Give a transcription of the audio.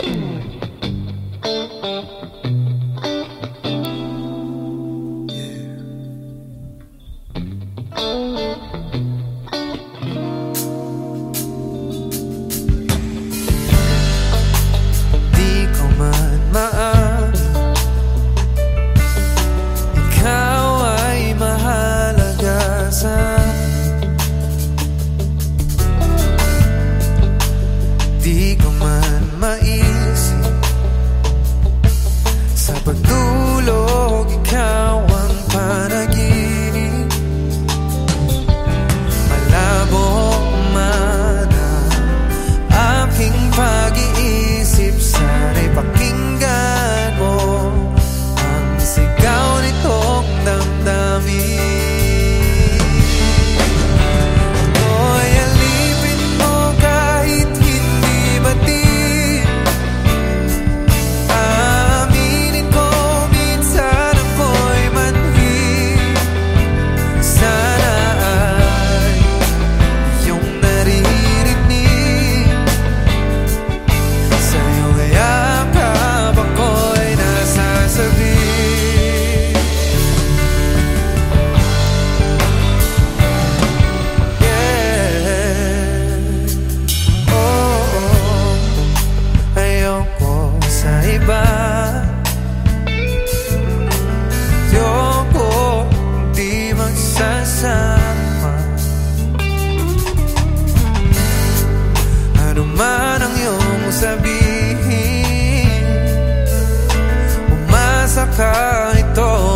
Yeah. ang iyong sabihin. Umasa ka ito